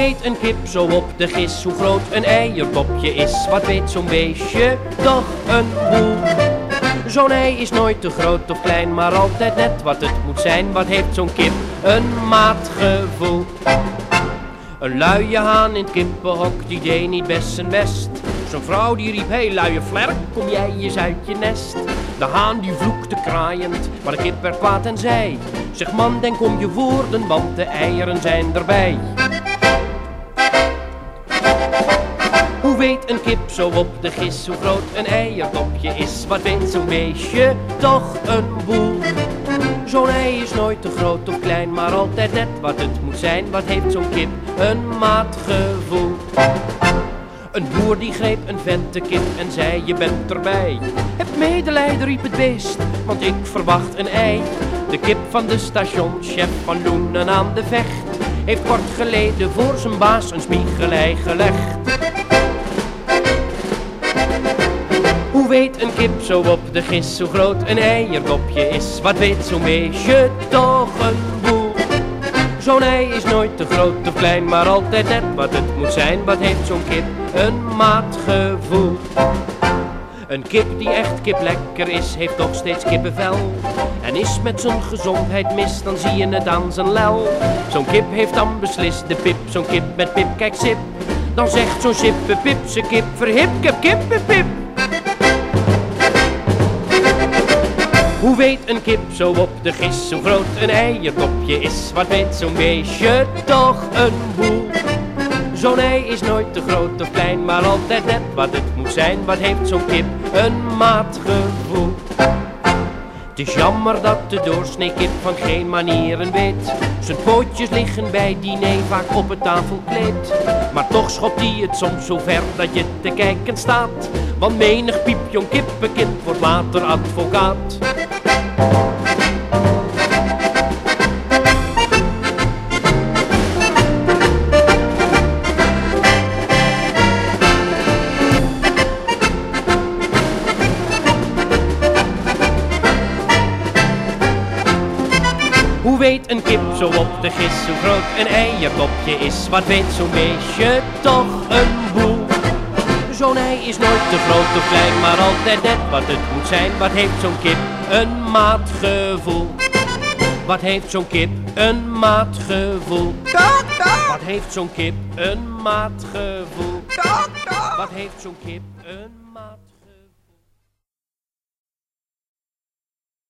een kip zo op de gis hoe groot een eiertopje is? Wat weet zo'n beestje? Toch een boel. Zo'n ei is nooit te groot of klein, maar altijd net wat het moet zijn. Wat heeft zo'n kip? Een maatgevoel. Een luie haan in het kippenhok, die deed niet best zijn best. Zo'n vrouw die riep, hey luie vlerk, kom jij eens uit je nest. De haan die vloekte kraaiend, maar de kip werd kwaad en zei... Zeg man, denk om je woorden, want de eieren zijn erbij. Weet een kip zo op de gis hoe groot een eiertopje is? Wat weet zo'n beestje? Toch een boel. Zo'n ei is nooit te groot of klein, maar altijd net wat het moet zijn. Wat heeft zo'n kip? Een maatgevoel. Een boer die greep een vette kip en zei je bent erbij. Heb medelijden riep het beest, want ik verwacht een ei. De kip van de stationchef van Loenen aan de vecht heeft kort geleden voor zijn baas een spiegelei gelegd. Hoe weet een kip zo op de gis hoe groot een eierdopje is? Wat weet zo'n beestje toch een boel? Zo'n ei is nooit te groot of klein, maar altijd net wat het moet zijn. Wat heeft zo'n kip? Een maatgevoel. Een kip die echt kip lekker is, heeft toch steeds kippenvel. En is met zijn gezondheid mis, dan zie je het aan zijn lel. Zo'n kip heeft dan beslist de pip, zo'n kip met pip, kijk sip. Dan zegt zo'n sippe pip, kip verhip, kip, kip, pip, Hoe weet een kip zo op de gis hoe groot een eiertopje is? Wat weet zo'n beestje toch een boel? Zo'n ei is nooit te groot of klein, maar altijd net wat het moet zijn. Wat heeft zo'n kip? Een maatgevoel. Het is jammer dat de doorsnee kip van geen manieren weet. Zijn pootjes liggen bij diner vaak op het tafelkleed. Maar toch schopt hij het soms zo ver dat je te kijken staat. Want menig piepjong kippenkind wordt later advocaat. Hoe weet een kip zo op de gis hoe groot een eiertopje is? Wat weet zo'n beestje toch een boel? Zo'n ei is nooit te groot of klein, maar altijd net wat het moet zijn. Wat heeft zo'n kip? Een maatgevoel. Wat heeft zo'n kip? Een maatgevoel. Wat heeft zo'n kip? Een maatgevoel. Wat heeft zo'n kip? Een